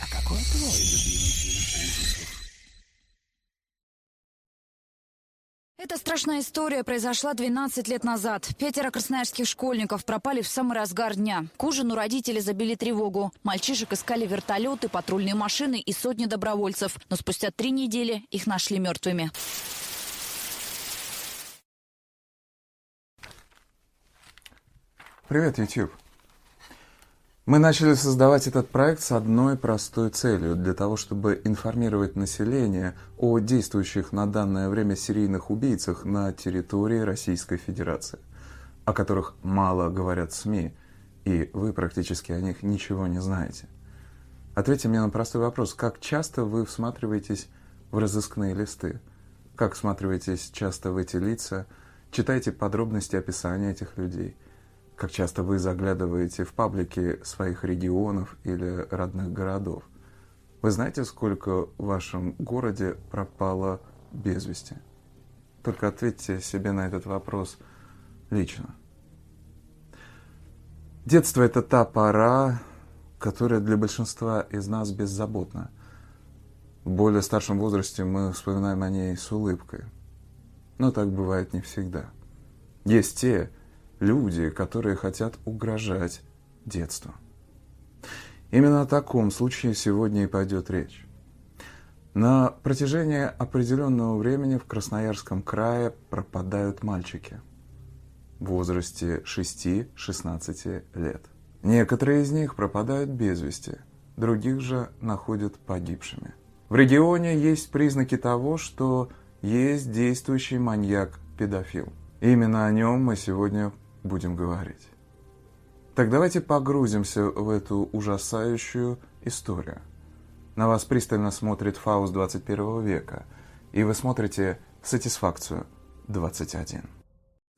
А какой твой любимый фильм ужасов? Эта страшная история произошла 12 лет назад. Пятеро красноярских школьников пропали в самый разгар дня. К ужину родители забили тревогу. Мальчишек искали вертолеты, патрульные машины и сотни добровольцев. Но спустя три недели их нашли мертвыми. Привет, YouTube. Мы начали создавать этот проект с одной простой целью, для того, чтобы информировать население о действующих на данное время серийных убийцах на территории Российской Федерации, о которых мало говорят СМИ, и вы практически о них ничего не знаете. Ответьте мне на простой вопрос, как часто вы всматриваетесь в разыскные листы? Как всматриваетесь часто в эти лица? Читаете подробности описания этих людей – как часто вы заглядываете в паблики своих регионов или родных городов. Вы знаете, сколько в вашем городе пропало без вести? Только ответьте себе на этот вопрос лично. Детство – это та пора, которая для большинства из нас беззаботна. В более старшем возрасте мы вспоминаем о ней с улыбкой. Но так бывает не всегда. Есть те, люди, которые хотят угрожать детству. Именно о таком случае сегодня и пойдет речь. На протяжении определенного времени в Красноярском крае пропадают мальчики в возрасте 6-16 лет. Некоторые из них пропадают без вести, других же находят погибшими. В регионе есть признаки того, что есть действующий маньяк-педофил. Именно о нем мы сегодня будем говорить. Так давайте погрузимся в эту ужасающую историю. На вас пристально смотрит Фауст 21 века, и вы смотрите «Сатисфакцию 21».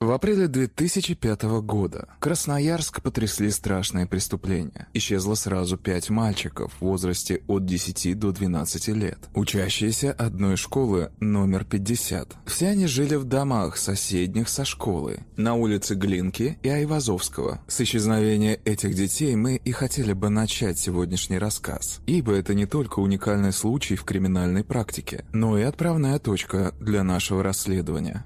В апреле 2005 года Красноярск потрясли страшные преступления. Исчезло сразу пять мальчиков в возрасте от 10 до 12 лет, учащиеся одной школы номер 50. Все они жили в домах, соседних со школы, на улице Глинки и Айвазовского. С исчезновения этих детей мы и хотели бы начать сегодняшний рассказ, ибо это не только уникальный случай в криминальной практике, но и отправная точка для нашего расследования.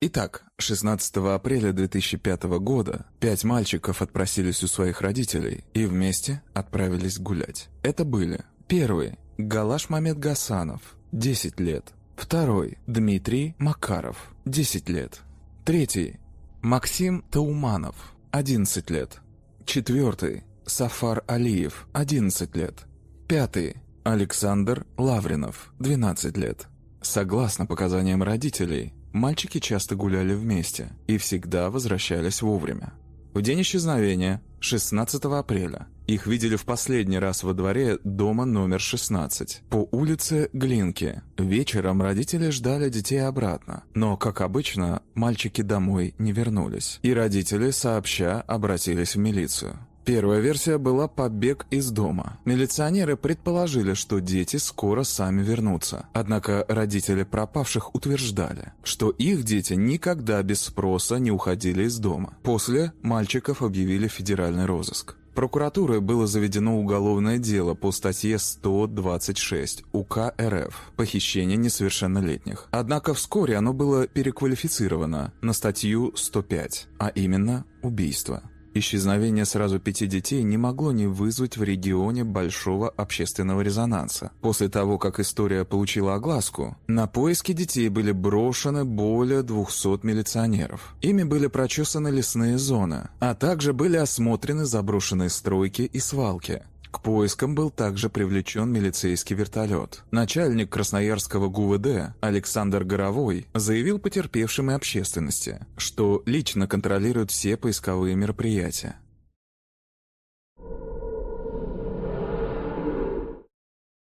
Итак, 16 апреля 2005 года пять мальчиков отпросились у своих родителей и вместе отправились гулять. Это были первый – Галаш Мамед Гасанов, 10 лет. Второй – Дмитрий Макаров, 10 лет. Третий – Максим Тауманов, 11 лет. Четвертый – Сафар Алиев, 11 лет. Пятый – Александр Лавринов, 12 лет. Согласно показаниям родителей, Мальчики часто гуляли вместе и всегда возвращались вовремя. В день исчезновения, 16 апреля, их видели в последний раз во дворе дома номер 16, по улице Глинки. Вечером родители ждали детей обратно, но, как обычно, мальчики домой не вернулись, и родители сообща обратились в милицию. Первая версия была побег из дома. Милиционеры предположили, что дети скоро сами вернутся. Однако родители пропавших утверждали, что их дети никогда без спроса не уходили из дома. После мальчиков объявили федеральный розыск. Прокуратурой было заведено уголовное дело по статье 126 УК РФ «Похищение несовершеннолетних». Однако вскоре оно было переквалифицировано на статью 105, а именно «Убийство». Исчезновение сразу пяти детей не могло не вызвать в регионе большого общественного резонанса. После того, как история получила огласку, на поиски детей были брошены более 200 милиционеров. Ими были прочесаны лесные зоны, а также были осмотрены заброшенные стройки и свалки. К поискам был также привлечен милицейский вертолет. Начальник Красноярского ГУВД Александр Горовой заявил потерпевшим и общественности, что лично контролирует все поисковые мероприятия.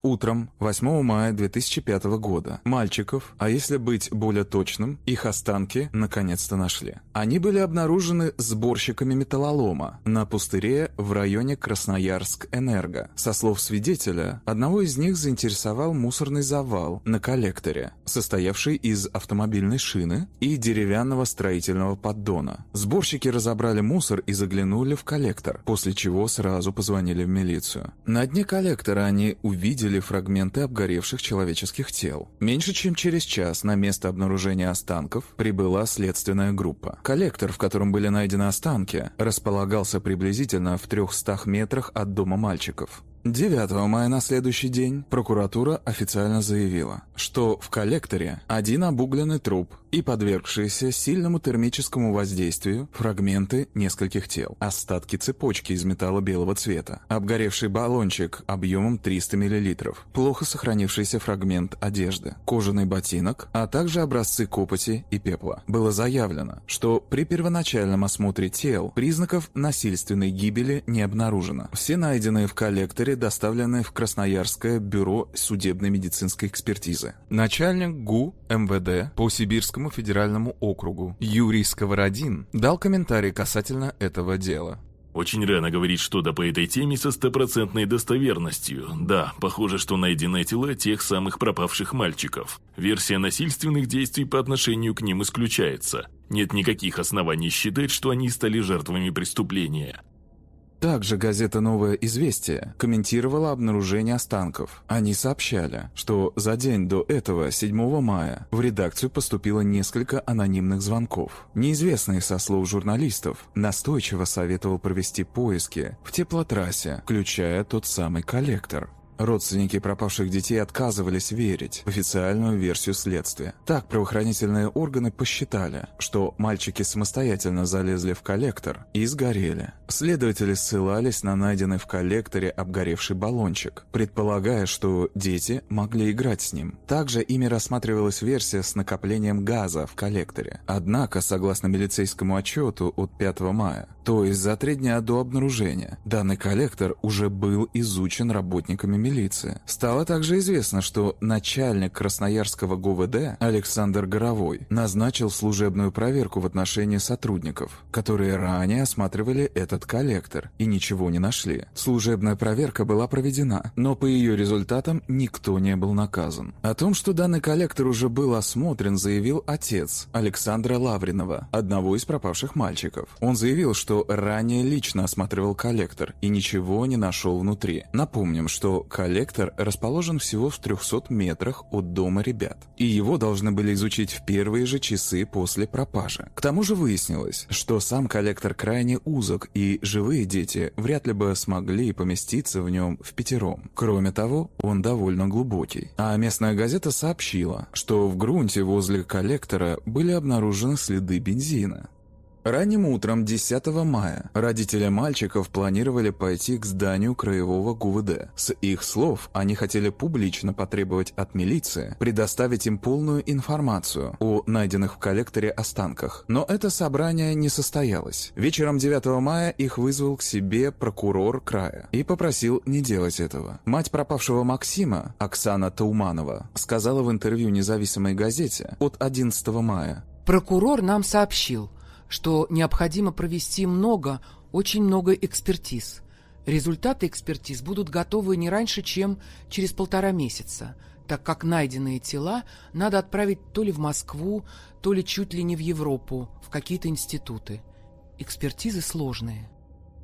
Утром 8 мая 2005 года мальчиков, а если быть более точным, их останки наконец-то нашли. Они были обнаружены сборщиками металлолома на пустыре в районе Красноярск-Энерго. Со слов свидетеля, одного из них заинтересовал мусорный завал на коллекторе, состоявший из автомобильной шины и деревянного строительного поддона. Сборщики разобрали мусор и заглянули в коллектор, после чего сразу позвонили в милицию. На дне коллектора они увидели фрагменты обгоревших человеческих тел. Меньше чем через час на место обнаружения останков прибыла следственная группа. Коллектор, в котором были найдены останки, располагался приблизительно в 300 метрах от дома мальчиков. 9 мая на следующий день прокуратура официально заявила, что в коллекторе один обугленный труп и подвергшиеся сильному термическому воздействию фрагменты нескольких тел, остатки цепочки из металла белого цвета, обгоревший баллончик объемом 300 мл, плохо сохранившийся фрагмент одежды, кожаный ботинок, а также образцы копоти и пепла. Было заявлено, что при первоначальном осмотре тел признаков насильственной гибели не обнаружено. Все найденные в коллекторе доставлены в Красноярское бюро судебной медицинской экспертизы. Начальник ГУ МВД по Сибирскому федеральному округу Юрий Сковородин дал комментарий касательно этого дела. Очень рано говорить что-то по этой теме со стопроцентной достоверностью. Да, похоже, что найдены тела тех самых пропавших мальчиков. Версия насильственных действий по отношению к ним исключается. Нет никаких оснований считать, что они стали жертвами преступления. Также газета «Новое известие» комментировала обнаружение останков. Они сообщали, что за день до этого, 7 мая, в редакцию поступило несколько анонимных звонков. Неизвестный со слов журналистов настойчиво советовал провести поиски в теплотрассе, включая тот самый коллектор. Родственники пропавших детей отказывались верить в официальную версию следствия. Так правоохранительные органы посчитали, что мальчики самостоятельно залезли в коллектор и сгорели. Следователи ссылались на найденный в коллекторе обгоревший баллончик, предполагая, что дети могли играть с ним. Также ими рассматривалась версия с накоплением газа в коллекторе. Однако, согласно милицейскому отчету от 5 мая, то есть за три дня до обнаружения, данный коллектор уже был изучен работниками милиции. Стало также известно, что начальник Красноярского ГУВД Александр Горовой назначил служебную проверку в отношении сотрудников, которые ранее осматривали этот коллектор и ничего не нашли. Служебная проверка была проведена, но по ее результатам никто не был наказан. О том, что данный коллектор уже был осмотрен, заявил отец Александра Лавринова, одного из пропавших мальчиков. Он заявил, что ранее лично осматривал коллектор и ничего не нашел внутри. Напомним, что коллектор расположен всего в 300 метрах от дома ребят, и его должны были изучить в первые же часы после пропажи. К тому же выяснилось, что сам коллектор крайне узок, и живые дети вряд ли бы смогли поместиться в нем впятером. Кроме того, он довольно глубокий. А местная газета сообщила, что в грунте возле коллектора были обнаружены следы бензина. Ранним утром 10 мая родители мальчиков планировали пойти к зданию краевого ГУВД. С их слов, они хотели публично потребовать от милиции предоставить им полную информацию о найденных в коллекторе останках. Но это собрание не состоялось. Вечером 9 мая их вызвал к себе прокурор края и попросил не делать этого. Мать пропавшего Максима, Оксана Тауманова, сказала в интервью независимой газете от 11 мая. Прокурор нам сообщил, что необходимо провести много, очень много экспертиз. Результаты экспертиз будут готовы не раньше, чем через полтора месяца, так как найденные тела надо отправить то ли в Москву, то ли чуть ли не в Европу, в какие-то институты. Экспертизы сложные.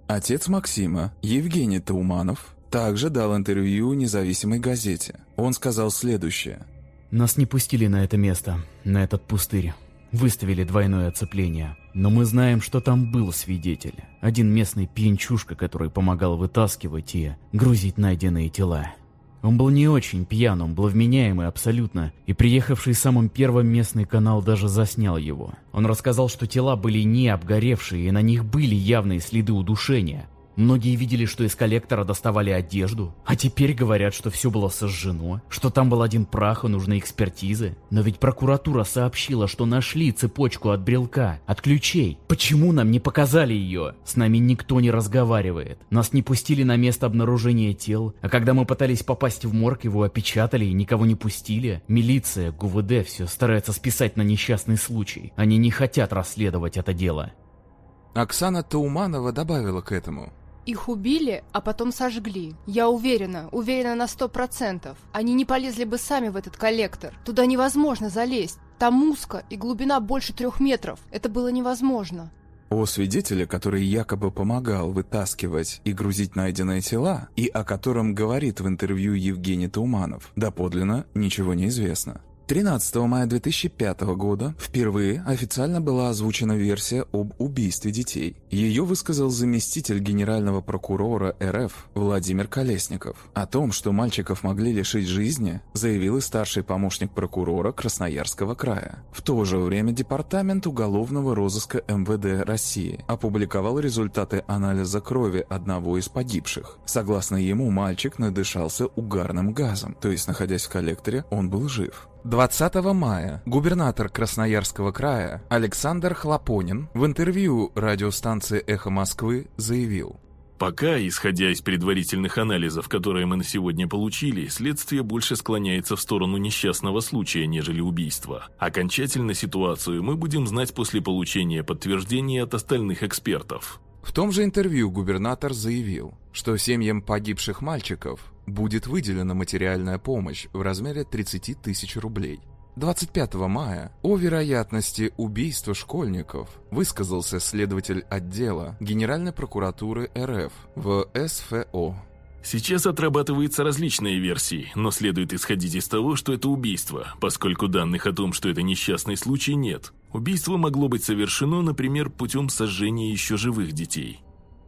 Отец Максима, Евгений Тауманов, также дал интервью независимой газете. Он сказал следующее. «Нас не пустили на это место, на этот пустырь. Выставили двойное оцепление. Но мы знаем, что там был свидетель. Один местный пьянчушка, который помогал вытаскивать и грузить найденные тела. Он был не очень пьян, он был вменяемый абсолютно, и приехавший самым первым местный канал даже заснял его. Он рассказал, что тела были не обгоревшие, и на них были явные следы удушения. Многие видели, что из коллектора доставали одежду, а теперь говорят, что все было сожжено, что там был один прах и нужны экспертизы. Но ведь прокуратура сообщила, что нашли цепочку от брелка, от ключей. Почему нам не показали ее? С нами никто не разговаривает. Нас не пустили на место обнаружения тел, а когда мы пытались попасть в морг, его опечатали и никого не пустили. Милиция, ГУВД все старается списать на несчастный случай. Они не хотят расследовать это дело. Оксана Тауманова добавила к этому. Их убили, а потом сожгли. Я уверена, уверена на сто процентов. Они не полезли бы сами в этот коллектор. Туда невозможно залезть. Там узко и глубина больше трех метров. Это было невозможно. О свидетеле, который якобы помогал вытаскивать и грузить найденные тела, и о котором говорит в интервью Евгений Тауманов, доподлинно ничего не известно. 13 мая 2005 года впервые официально была озвучена версия об убийстве детей. Ее высказал заместитель генерального прокурора РФ Владимир Колесников. О том, что мальчиков могли лишить жизни, заявил и старший помощник прокурора Красноярского края. В то же время Департамент уголовного розыска МВД России опубликовал результаты анализа крови одного из погибших. Согласно ему, мальчик надышался угарным газом, то есть, находясь в коллекторе, он был жив. 20 мая губернатор Красноярского края Александр Хлопонин в интервью радиостанции «Эхо Москвы» заявил, Пока, исходя из предварительных анализов, которые мы на сегодня получили, следствие больше склоняется в сторону несчастного случая, нежели убийства. Окончательно ситуацию мы будем знать после получения подтверждения от остальных экспертов. В том же интервью губернатор заявил, что семьям погибших мальчиков будет выделена материальная помощь в размере 30 тысяч рублей. 25 мая о вероятности убийства школьников высказался следователь отдела Генеральной прокуратуры РФ в СФО. Сейчас отрабатываются различные версии, но следует исходить из того, что это убийство, поскольку данных о том, что это несчастный случай, нет. Убийство могло быть совершено, например, путем сожжения еще живых детей.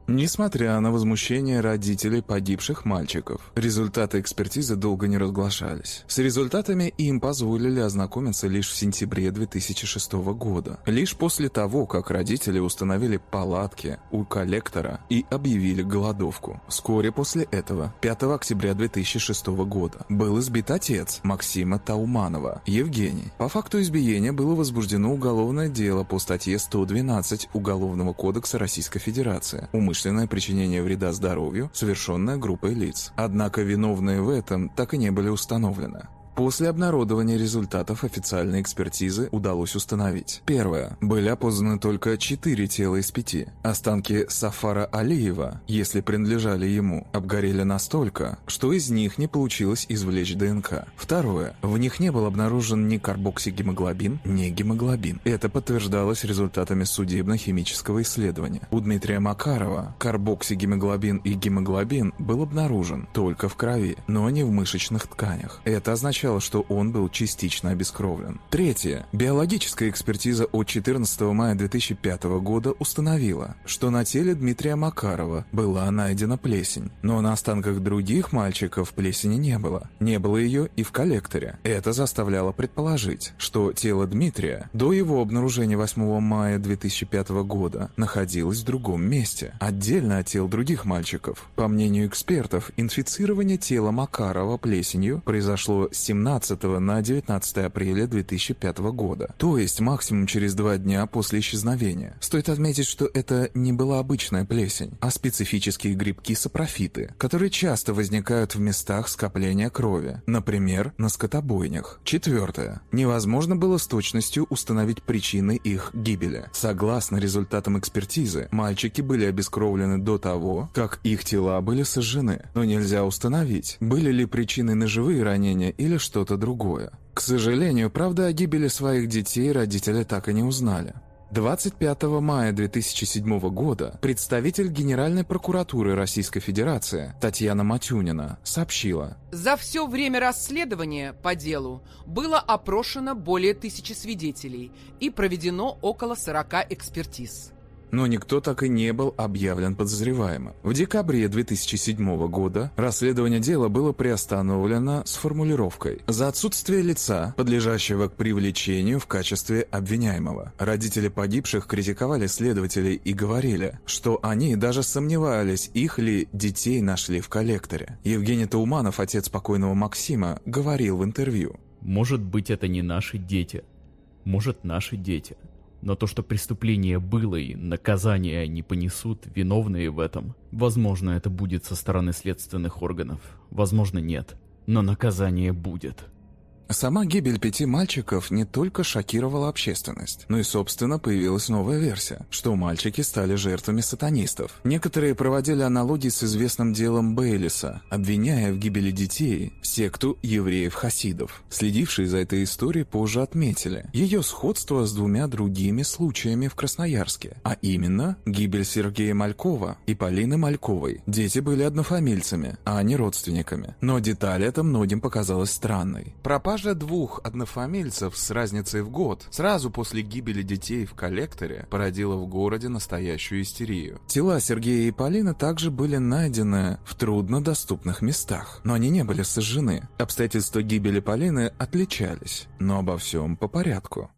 Несмотря на возмущение родителей погибших мальчиков, результаты экспертизы долго не разглашались. С результатами им позволили ознакомиться лишь в сентябре 2006 года. Лишь после того, как родители установили палатки у коллектора и объявили голодовку. Вскоре после этого, 5 октября 2006 года, был избит отец Максима Тауманова, Евгений. По факту избиения было возбуждено уголовное дело по статье 112 Уголовного кодекса Российской Федерации умышленное причинение вреда здоровью, совершенное группой лиц. Однако виновные в этом так и не были установлены. После обнародования результатов официальной экспертизы удалось установить. Первое. Были опознаны только четыре тела из пяти. Останки Сафара Алиева, если принадлежали ему, обгорели настолько, что из них не получилось извлечь ДНК. Второе. В них не был обнаружен ни карбоксигемоглобин, ни гемоглобин. Это подтверждалось результатами судебно-химического исследования. У Дмитрия Макарова карбоксигемоглобин и гемоглобин был обнаружен только в крови, но не в мышечных тканях. Это означает означало, что он был частично обескровлен. Третье. Биологическая экспертиза от 14 мая 2005 года установила, что на теле Дмитрия Макарова была найдена плесень, но на останках других мальчиков плесени не было. Не было ее и в коллекторе. Это заставляло предположить, что тело Дмитрия до его обнаружения 8 мая 2005 года находилось в другом месте, отдельно от тел других мальчиков. По мнению экспертов, инфицирование тела Макарова плесенью произошло 17 17 на 19 апреля 2005 года, то есть максимум через два дня после исчезновения. Стоит отметить, что это не была обычная плесень, а специфические грибки-сапрофиты, которые часто возникают в местах скопления крови, например, на скотобойнях. Четвертое. Невозможно было с точностью установить причины их гибели. Согласно результатам экспертизы, мальчики были обескровлены до того, как их тела были сожжены, но нельзя установить, были ли причины ножевые ранения или что-то другое. К сожалению, правда о гибели своих детей родители так и не узнали. 25 мая 2007 года представитель Генеральной прокуратуры Российской Федерации Татьяна Матюнина сообщила. За все время расследования по делу было опрошено более тысячи свидетелей и проведено около 40 экспертиз. Но никто так и не был объявлен подозреваемым. В декабре 2007 года расследование дела было приостановлено с формулировкой «За отсутствие лица, подлежащего к привлечению в качестве обвиняемого». Родители погибших критиковали следователей и говорили, что они даже сомневались, их ли детей нашли в коллекторе. Евгений Тауманов, отец покойного Максима, говорил в интервью. Может быть, это не наши дети. Может, наши дети. Но то, что преступление было и наказание они понесут, виновные в этом, возможно, это будет со стороны следственных органов, возможно, нет. Но наказание будет. Сама гибель пяти мальчиков не только шокировала общественность, но и, собственно, появилась новая версия, что мальчики стали жертвами сатанистов. Некоторые проводили аналогии с известным делом Бейлиса, обвиняя в гибели детей секту евреев-хасидов. Следившие за этой историей позже отметили ее сходство с двумя другими случаями в Красноярске, а именно гибель Сергея Малькова и Полины Мальковой. Дети были однофамильцами, а не родственниками. Но деталь эта многим показалась странной. Пропажа Пропажа двух однофамильцев с разницей в год сразу после гибели детей в коллекторе породила в городе настоящую истерию. Тела Сергея и Полины также были найдены в труднодоступных местах, но они не были сожжены. Обстоятельства гибели Полины отличались, но обо всем по порядку.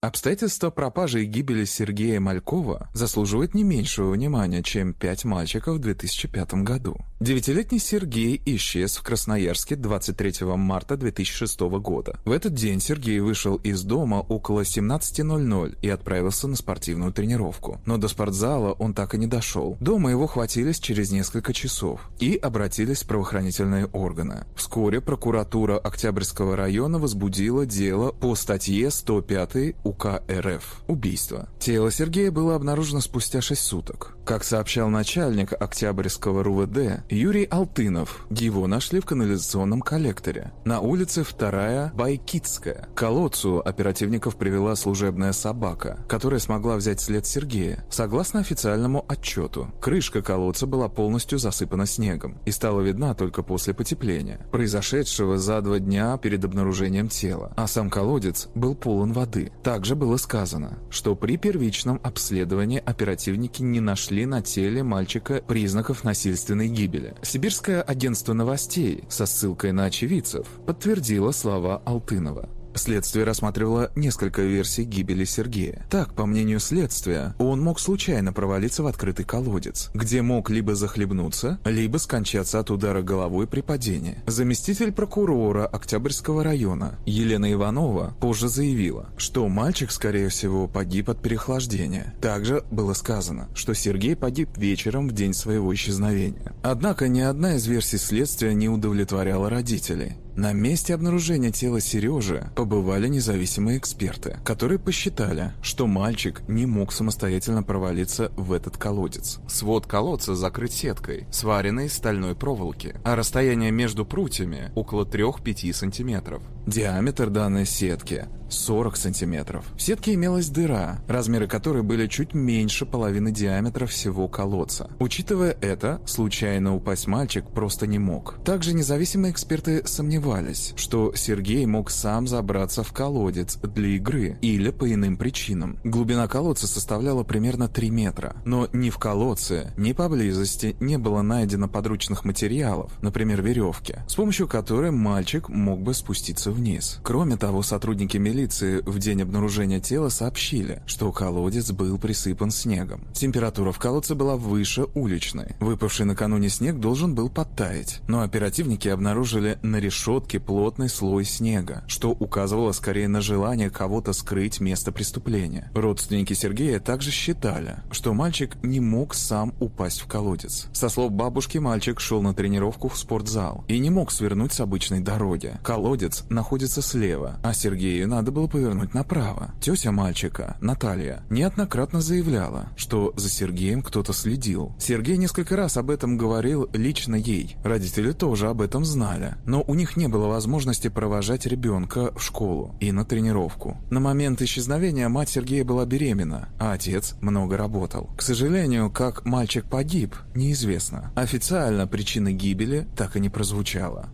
Обстоятельства пропажи и гибели Сергея Малькова заслуживают не меньшего внимания, чем пять мальчиков в 2005 году. Девятилетний Сергей исчез в Красноярске 23 марта 2006 года. В этот день Сергей вышел из дома около 17.00 и отправился на спортивную тренировку. Но до спортзала он так и не дошел. Дома его хватились через несколько часов и обратились в правоохранительные органы. Вскоре прокуратура Октябрьского района возбудила дело по статье 105 УК РФ «Убийство». Тело Сергея было обнаружено спустя 6 суток. Как сообщал начальник Октябрьского РУВД Юрий Алтынов, его нашли в канализационном коллекторе на улице 2 Байкитская. К колодцу оперативников привела служебная собака, которая смогла взять след Сергея. Согласно официальному отчету, крышка колодца была полностью засыпана снегом и стала видна только после потепления, произошедшего за два дня перед обнаружением тела, а сам колодец был полон воды. Также было сказано, что при первичном обследовании оперативники не нашли на теле мальчика признаков насильственной гибели. Сибирское агентство новостей со ссылкой на очевидцев подтвердило слова Алтынова. Следствие рассматривало несколько версий гибели Сергея. Так, по мнению следствия, он мог случайно провалиться в открытый колодец, где мог либо захлебнуться, либо скончаться от удара головой при падении. Заместитель прокурора Октябрьского района Елена Иванова позже заявила, что мальчик, скорее всего, погиб от переохлаждения. Также было сказано, что Сергей погиб вечером в день своего исчезновения. Однако ни одна из версий следствия не удовлетворяла родителей. На месте обнаружения тела Сережи побывали независимые эксперты, которые посчитали, что мальчик не мог самостоятельно провалиться в этот колодец. Свод колодца закрыт сеткой, сваренной из стальной проволоки, а расстояние между прутьями около 3-5 сантиметров. Диаметр данной сетки 40 сантиметров. В сетке имелась дыра, размеры которой были чуть меньше половины диаметра всего колодца. Учитывая это, случайно упасть мальчик просто не мог. Также независимые эксперты сомневались, что Сергей мог сам забраться в колодец для игры или по иным причинам. Глубина колодца составляла примерно 3 метра, но ни в колодце, ни поблизости не было найдено подручных материалов, например, веревки, с помощью которой мальчик мог бы спуститься вниз. Кроме того, сотрудники милиции полиции в день обнаружения тела сообщили, что колодец был присыпан снегом. Температура в колодце была выше уличной. Выпавший накануне снег должен был подтаять, но оперативники обнаружили на решетке плотный слой снега, что указывало скорее на желание кого-то скрыть место преступления. Родственники Сергея также считали, что мальчик не мог сам упасть в колодец. Со слов бабушки, мальчик шел на тренировку в спортзал и не мог свернуть с обычной дороги. Колодец находится слева, а Сергею надо надо было повернуть направо. Тетя мальчика, Наталья, неоднократно заявляла, что за Сергеем кто-то следил. Сергей несколько раз об этом говорил лично ей. Родители тоже об этом знали, но у них не было возможности провожать ребенка в школу и на тренировку. На момент исчезновения мать Сергея была беременна, а отец много работал. К сожалению, как мальчик погиб, неизвестно. Официально причина гибели так и не прозвучала.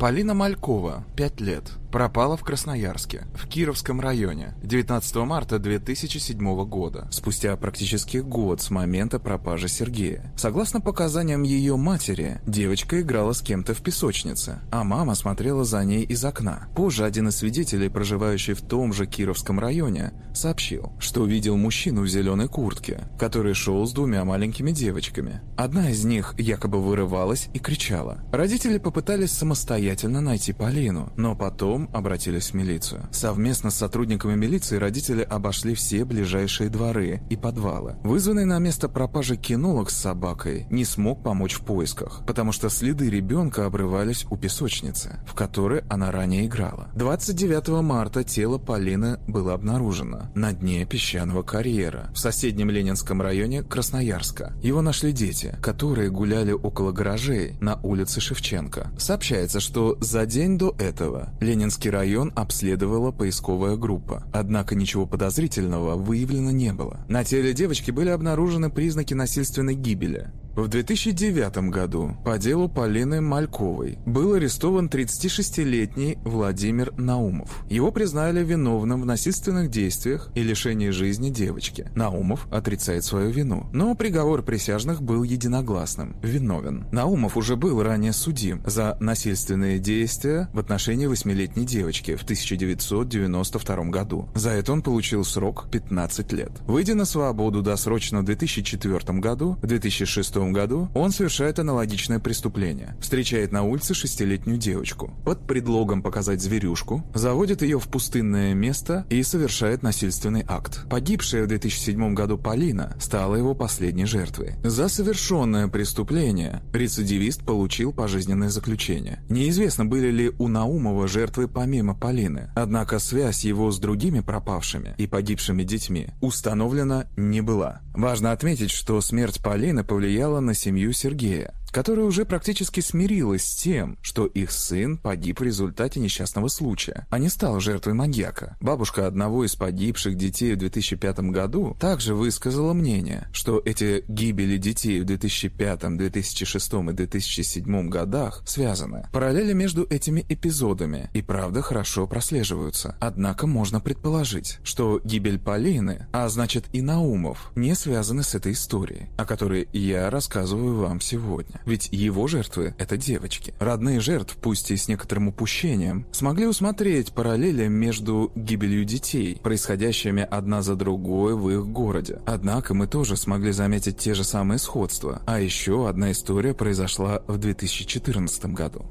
Полина Малькова, 5 лет. Пропала в Красноярске, в Кировском районе, 19 марта 2007 года, спустя практически год с момента пропажи Сергея. Согласно показаниям ее матери, девочка играла с кем-то в песочнице, а мама смотрела за ней из окна. Позже один из свидетелей, проживающий в том же Кировском районе, сообщил, что видел мужчину в зеленой куртке, который шел с двумя маленькими девочками. Одна из них якобы вырывалась и кричала. Родители попытались самостоятельно найти Полину, но потом обратились в милицию. Совместно с сотрудниками милиции родители обошли все ближайшие дворы и подвалы. Вызванный на место пропажи кинолог с собакой не смог помочь в поисках, потому что следы ребенка обрывались у песочницы, в которой она ранее играла. 29 марта тело Полины было обнаружено на дне песчаного карьера в соседнем Ленинском районе Красноярска. Его нашли дети, которые гуляли около гаражей на улице Шевченко. Сообщается, что за день до этого Ленинский район обследовала поисковая группа, однако ничего подозрительного выявлено не было. На теле девочки были обнаружены признаки насильственной гибели. В 2009 году по делу Полины Мальковой был арестован 36-летний Владимир Наумов. Его признали виновным в насильственных действиях и лишении жизни девочки. Наумов отрицает свою вину, но приговор присяжных был единогласным – виновен. Наумов уже был ранее судим за насильственные действия в отношении восьмилетней девочки в 1992 году. За это он получил срок 15 лет. Выйдя на свободу досрочно в 2004 году, в 2006 году он совершает аналогичное преступление. Встречает на улице шестилетнюю девочку. Под предлогом показать зверюшку, заводит ее в пустынное место и совершает насильственный акт. Погибшая в 2007 году Полина стала его последней жертвой. За совершенное преступление рецидивист получил пожизненное заключение. Неизвестно, были ли у Наумова жертвы помимо Полины, однако связь его с другими пропавшими и погибшими детьми установлена не была. Важно отметить, что смерть Полины повлияла на семью Сергея которая уже практически смирилась с тем, что их сын погиб в результате несчастного случая, а не стал жертвой маньяка. Бабушка одного из погибших детей в 2005 году также высказала мнение, что эти гибели детей в 2005, 2006 и 2007 годах связаны. Параллели между этими эпизодами и правда хорошо прослеживаются. Однако можно предположить, что гибель Полины, а значит и Наумов, не связаны с этой историей, о которой я рассказываю вам сегодня. Ведь его жертвы — это девочки. Родные жертв, пусть и с некоторым упущением, смогли усмотреть параллели между гибелью детей, происходящими одна за другой в их городе. Однако мы тоже смогли заметить те же самые сходства. А еще одна история произошла в 2014 году.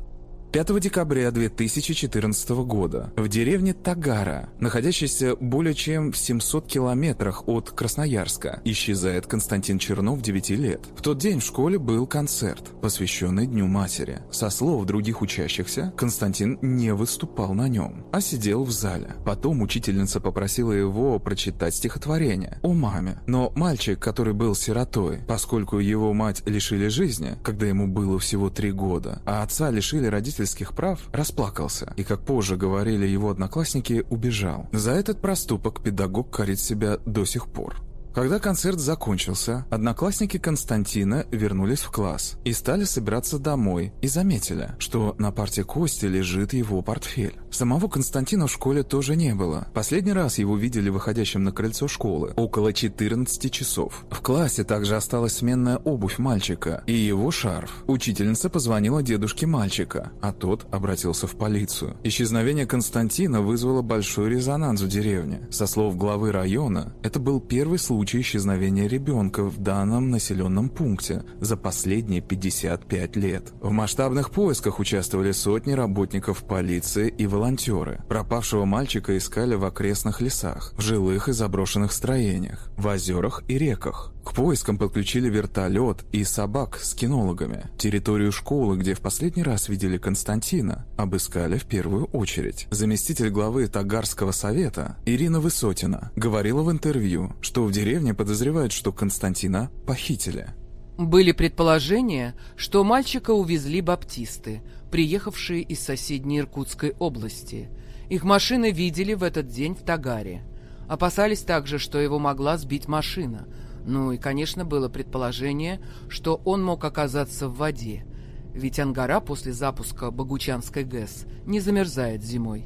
5 декабря 2014 года в деревне Тагара, находящейся более чем в 700 километрах от Красноярска, исчезает Константин Чернов 9 лет. В тот день в школе был концерт, посвященный Дню Матери. Со слов других учащихся, Константин не выступал на нем, а сидел в зале. Потом учительница попросила его прочитать стихотворение о маме. Но мальчик, который был сиротой, поскольку его мать лишили жизни, когда ему было всего три года, а отца лишили родителей родительских прав, расплакался и, как позже говорили его одноклассники, убежал. За этот проступок педагог корит себя до сих пор. Когда концерт закончился, одноклассники Константина вернулись в класс и стали собираться домой и заметили, что на парте Кости лежит его портфель. Самого Константина в школе тоже не было. Последний раз его видели выходящим на крыльцо школы около 14 часов. В классе также осталась сменная обувь мальчика и его шарф. Учительница позвонила дедушке мальчика, а тот обратился в полицию. Исчезновение Константина вызвало большой резонанс в деревне. Со слов главы района, это был первый случай исчезновения ребенка в данном населенном пункте за последние 55 лет. В масштабных поисках участвовали сотни работников полиции и волонтеры. Пропавшего мальчика искали в окрестных лесах, в жилых и заброшенных строениях, в озерах и реках. К поискам подключили вертолет и собак с кинологами. Территорию школы, где в последний раз видели Константина, обыскали в первую очередь. Заместитель главы Тагарского совета Ирина Высотина говорила в интервью, что в деревне подозревают, что Константина похитили. Были предположения, что мальчика увезли баптисты, приехавшие из соседней Иркутской области. Их машины видели в этот день в Тагаре. Опасались также, что его могла сбить машина – ну и, конечно, было предположение, что он мог оказаться в воде, ведь Ангара после запуска Богучанской ГЭС не замерзает зимой.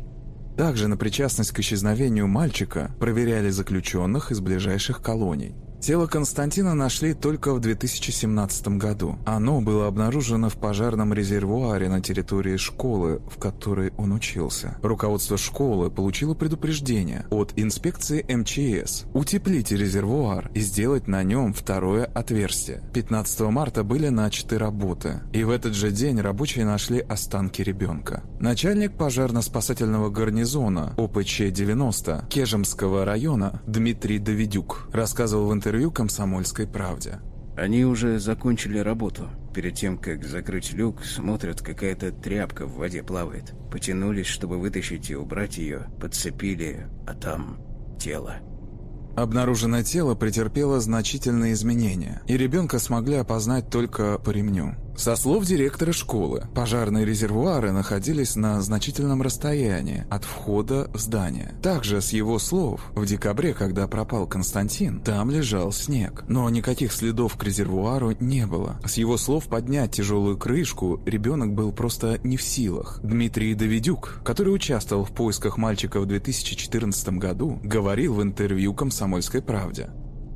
Также на причастность к исчезновению мальчика проверяли заключенных из ближайших колоний. Тело Константина нашли только в 2017 году. Оно было обнаружено в пожарном резервуаре на территории школы, в которой он учился. Руководство школы получило предупреждение от инспекции МЧС утеплить резервуар и сделать на нем второе отверстие. 15 марта были начаты работы, и в этот же день рабочие нашли останки ребенка. Начальник пожарно-спасательного гарнизона ОПЧ-90 Кежемского района Дмитрий Давидюк рассказывал в интервью, интервью «Комсомольской правде». Они уже закончили работу. Перед тем, как закрыть люк, смотрят, какая-то тряпка в воде плавает. Потянулись, чтобы вытащить и убрать ее, подцепили, а там тело. Обнаруженное тело претерпело значительные изменения, и ребенка смогли опознать только по ремню. Со слов директора школы, пожарные резервуары находились на значительном расстоянии от входа в здание. Также, с его слов, в декабре, когда пропал Константин, там лежал снег. Но никаких следов к резервуару не было. С его слов, поднять тяжелую крышку ребенок был просто не в силах. Дмитрий Давидюк, который участвовал в поисках мальчика в 2014 году, говорил в интервью «Комсомольской правде».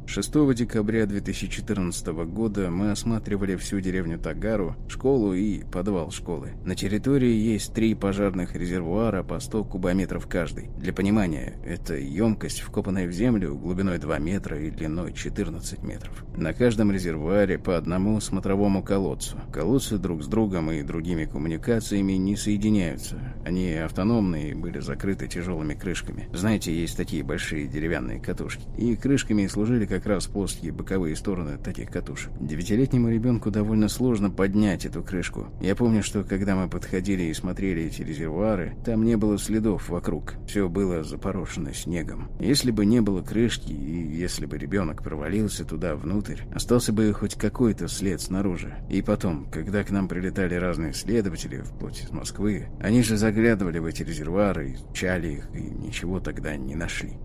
6 декабря 2014 года мы осматривали всю деревню Тагару, школу и подвал школы. На территории есть три пожарных резервуара по 100 кубометров каждый. Для понимания, это емкость, вкопанная в землю глубиной 2 метра и длиной 14 метров. На каждом резервуаре по одному смотровому колодцу. Колодцы друг с другом и другими коммуникациями не соединяются. Они автономные и были закрыты тяжелыми крышками. Знаете, есть такие большие деревянные катушки. И крышками служили как как раз плоские боковые стороны таких катушек. Девятилетнему ребенку довольно сложно поднять эту крышку. Я помню, что когда мы подходили и смотрели эти резервуары, там не было следов вокруг. Все было запорошено снегом. Если бы не было крышки, и если бы ребенок провалился туда внутрь, остался бы хоть какой-то след снаружи. И потом, когда к нам прилетали разные следователи, вплоть из Москвы, они же заглядывали в эти резервуары, изучали их и ничего тогда не нашли.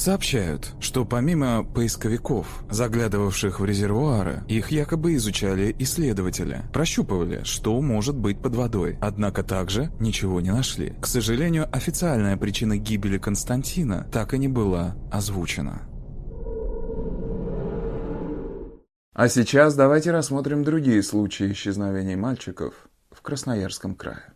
Сообщают, что помимо поисковиков, заглядывавших в резервуары, их якобы изучали исследователи, прощупывали, что может быть под водой, однако также ничего не нашли. К сожалению, официальная причина гибели Константина так и не была озвучена. А сейчас давайте рассмотрим другие случаи исчезновений мальчиков в Красноярском крае.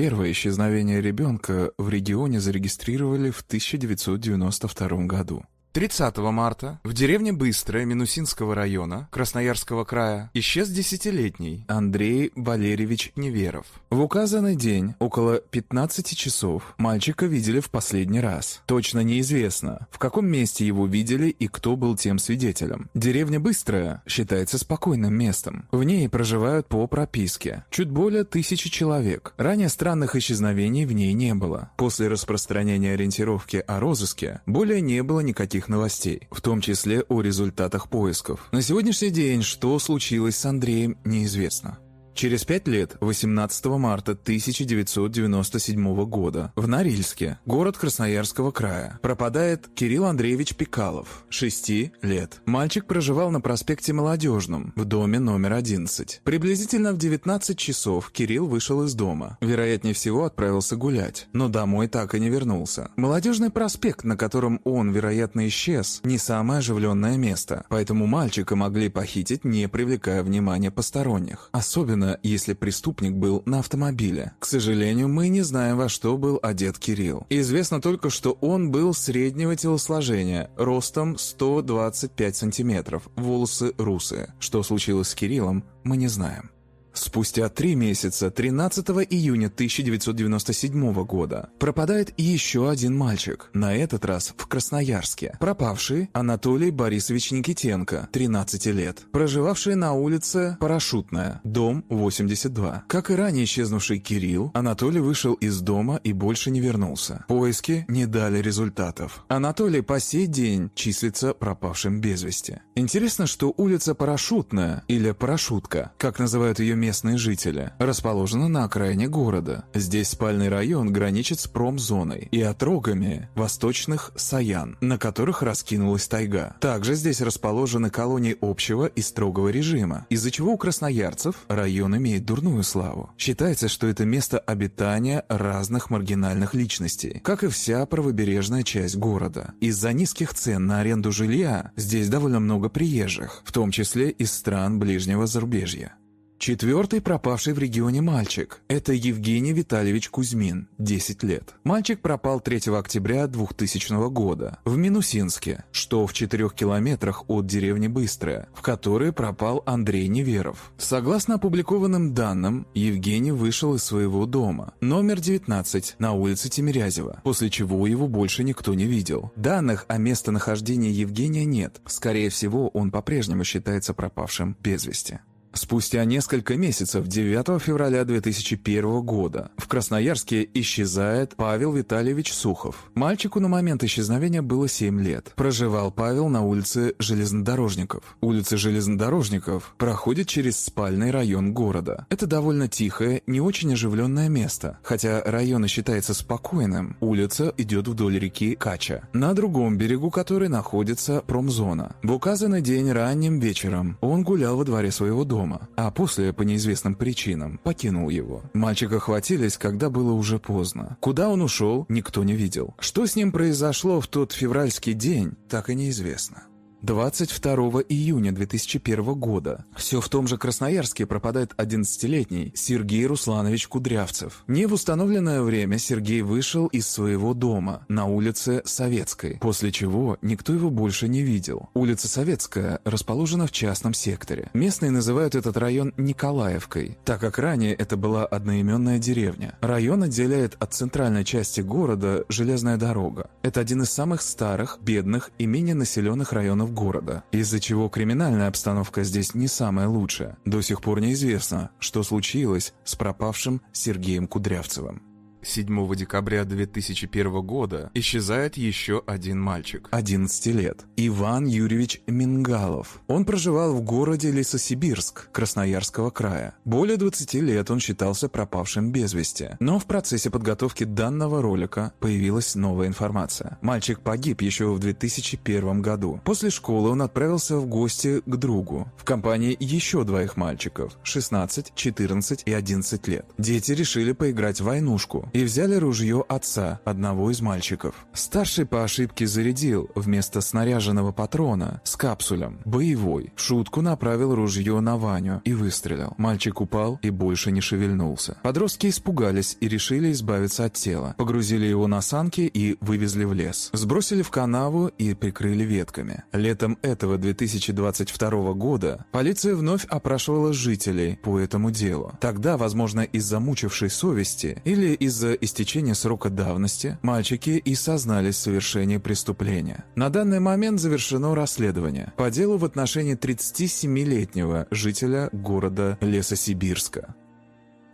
Первое исчезновение ребенка в регионе зарегистрировали в 1992 году. 30 марта в деревне Быстрая Минусинского района Красноярского края исчез десятилетний Андрей Валерьевич Неверов. В указанный день около 15 часов мальчика видели в последний раз. Точно неизвестно, в каком месте его видели и кто был тем свидетелем. Деревня Быстрая считается спокойным местом. В ней проживают по прописке чуть более тысячи человек. Ранее странных исчезновений в ней не было. После распространения ориентировки о розыске более не было никаких никаких новостей, в том числе о результатах поисков. На сегодняшний день, что случилось с Андреем, неизвестно. Через пять лет, 18 марта 1997 года, в Норильске, город Красноярского края, пропадает Кирилл Андреевич Пикалов, 6 лет. Мальчик проживал на проспекте Молодежном, в доме номер 11. Приблизительно в 19 часов Кирилл вышел из дома. Вероятнее всего, отправился гулять, но домой так и не вернулся. Молодежный проспект, на котором он, вероятно, исчез, не самое оживленное место, поэтому мальчика могли похитить, не привлекая внимания посторонних. Особенно если преступник был на автомобиле. К сожалению, мы не знаем, во что был одет Кирилл. Известно только, что он был среднего телосложения, ростом 125 сантиметров, волосы русые. Что случилось с Кириллом, мы не знаем. Спустя три месяца, 13 июня 1997 года, пропадает еще один мальчик, на этот раз в Красноярске. Пропавший Анатолий Борисович Никитенко, 13 лет, проживавший на улице Парашютная, дом 82. Как и ранее исчезнувший Кирилл, Анатолий вышел из дома и больше не вернулся. Поиски не дали результатов. Анатолий по сей день числится пропавшим без вести. Интересно, что улица Парашютная, или Парашютка, как называют ее местные жители, расположена на окраине города. Здесь спальный район граничит с промзоной и отрогами восточных Саян, на которых раскинулась тайга. Также здесь расположены колонии общего и строгого режима, из-за чего у красноярцев район имеет дурную славу. Считается, что это место обитания разных маргинальных личностей, как и вся правобережная часть города. Из-за низких цен на аренду жилья здесь довольно много приезжих, в том числе из стран ближнего зарубежья. Четвертый пропавший в регионе мальчик – это Евгений Витальевич Кузьмин, 10 лет. Мальчик пропал 3 октября 2000 года в Минусинске, что в 4 километрах от деревни Быстрая, в которой пропал Андрей Неверов. Согласно опубликованным данным, Евгений вышел из своего дома, номер 19, на улице Тимирязева, после чего его больше никто не видел. Данных о местонахождении Евгения нет. Скорее всего, он по-прежнему считается пропавшим без вести. Спустя несколько месяцев, 9 февраля 2001 года, в Красноярске исчезает Павел Витальевич Сухов. Мальчику на момент исчезновения было 7 лет. Проживал Павел на улице Железнодорожников. Улица Железнодорожников проходит через спальный район города. Это довольно тихое, не очень оживленное место. Хотя район считается спокойным, улица идет вдоль реки Кача, на другом берегу которой находится промзона. В указанный день ранним вечером он гулял во дворе своего дома дома, а после, по неизвестным причинам, покинул его. Мальчика хватились, когда было уже поздно. Куда он ушел, никто не видел. Что с ним произошло в тот февральский день, так и неизвестно. 22 июня 2001 года. Все в том же Красноярске пропадает 11-летний Сергей Русланович Кудрявцев. Не в установленное время Сергей вышел из своего дома на улице Советской, после чего никто его больше не видел. Улица Советская расположена в частном секторе. Местные называют этот район Николаевкой, так как ранее это была одноименная деревня. Район отделяет от центральной части города железная дорога. Это один из самых старых, бедных и менее населенных районов города, из-за чего криминальная обстановка здесь не самая лучшая. До сих пор неизвестно, что случилось с пропавшим Сергеем Кудрявцевым. 7 декабря 2001 года исчезает еще один мальчик, 11 лет, Иван Юрьевич Мингалов. Он проживал в городе Лесосибирск, Красноярского края. Более 20 лет он считался пропавшим без вести. Но в процессе подготовки данного ролика появилась новая информация. Мальчик погиб еще в 2001 году. После школы он отправился в гости к другу в компании еще двоих мальчиков, 16, 14 и 11 лет. Дети решили поиграть в войнушку, и взяли ружье отца, одного из мальчиков. Старший по ошибке зарядил вместо снаряженного патрона с капсулем боевой. В шутку направил ружье на Ваню и выстрелил. Мальчик упал и больше не шевельнулся. Подростки испугались и решили избавиться от тела. Погрузили его на санки и вывезли в лес. Сбросили в канаву и прикрыли ветками. Летом этого 2022 года полиция вновь опрашивала жителей по этому делу. Тогда, возможно, из-за мучившей совести или из из-за истечения срока давности мальчики и сознались в совершении преступления. На данный момент завершено расследование по делу в отношении 37-летнего жителя города Лесосибирска.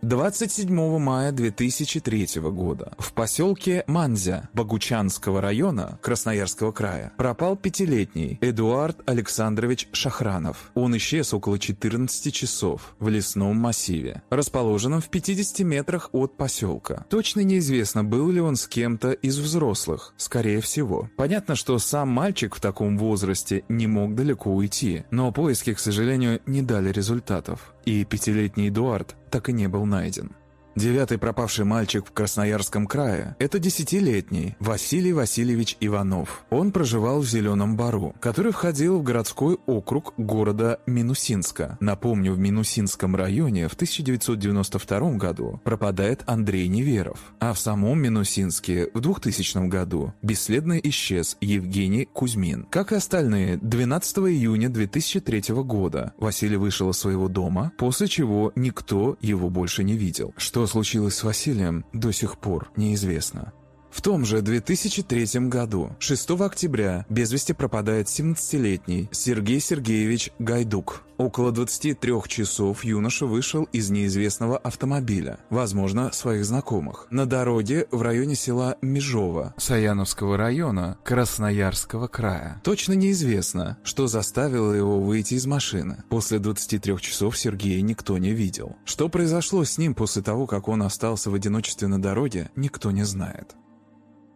27 мая 2003 года в поселке Манзя Богучанского района Красноярского края пропал пятилетний Эдуард Александрович Шахранов. Он исчез около 14 часов в лесном массиве, расположенном в 50 метрах от поселка. Точно неизвестно, был ли он с кем-то из взрослых, скорее всего. Понятно, что сам мальчик в таком возрасте не мог далеко уйти, но поиски, к сожалению, не дали результатов и пятилетний Эдуард так и не был найден. Девятый пропавший мальчик в Красноярском крае – это десятилетний Василий Васильевич Иванов. Он проживал в Зеленом Бару, который входил в городской округ города Минусинска. Напомню, в Минусинском районе в 1992 году пропадает Андрей Неверов, а в самом Минусинске в 2000 году бесследно исчез Евгений Кузьмин. Как и остальные, 12 июня 2003 года Василий вышел из своего дома, после чего никто его больше не видел. Что случилось с Василием, до сих пор неизвестно. В том же 2003 году, 6 октября, без вести пропадает 17-летний Сергей Сергеевич Гайдук. Около 23 часов юноша вышел из неизвестного автомобиля, возможно, своих знакомых, на дороге в районе села Межово, Саяновского района, Красноярского края. Точно неизвестно, что заставило его выйти из машины. После 23 часов Сергея никто не видел. Что произошло с ним после того, как он остался в одиночестве на дороге, никто не знает.